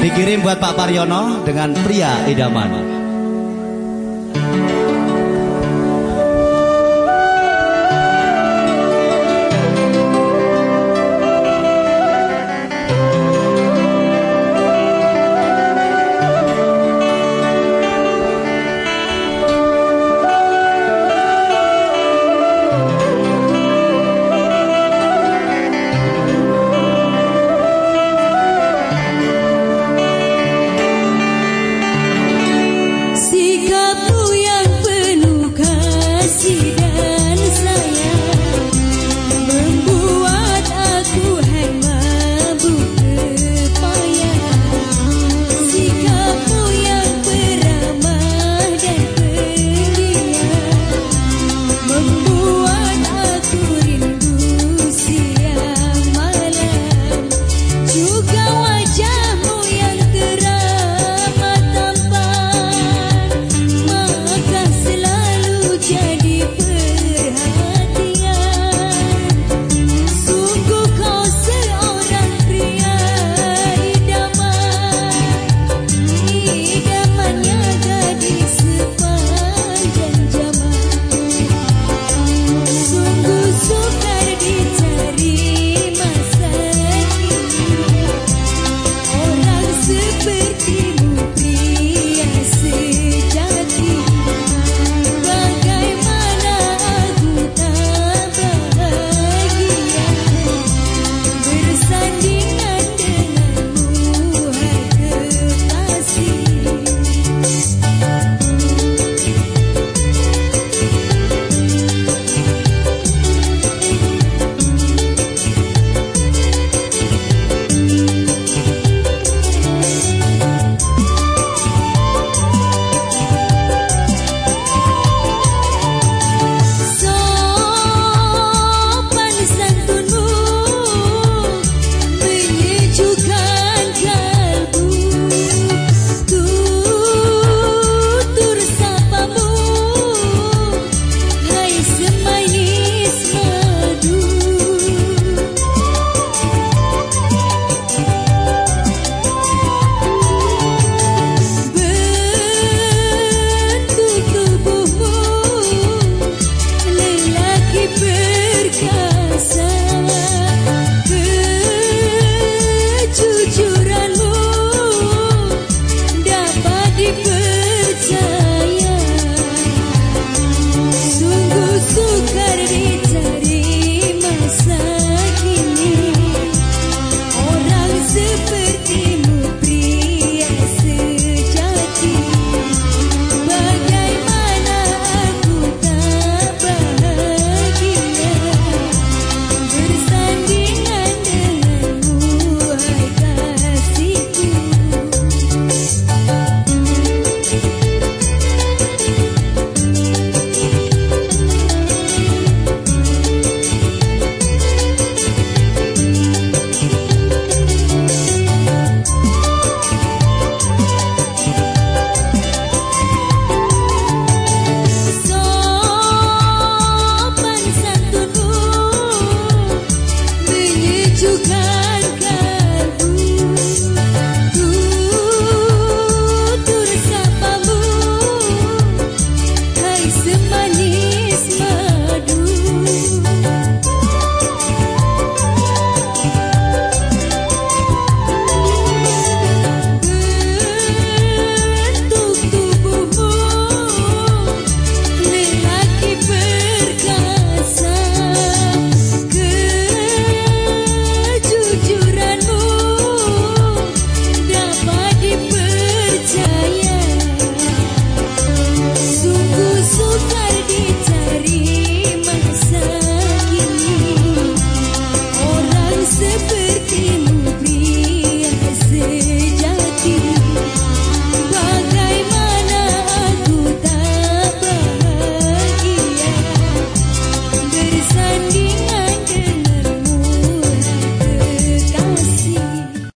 Dikirim buat Pak Paryono dengan pria idaman.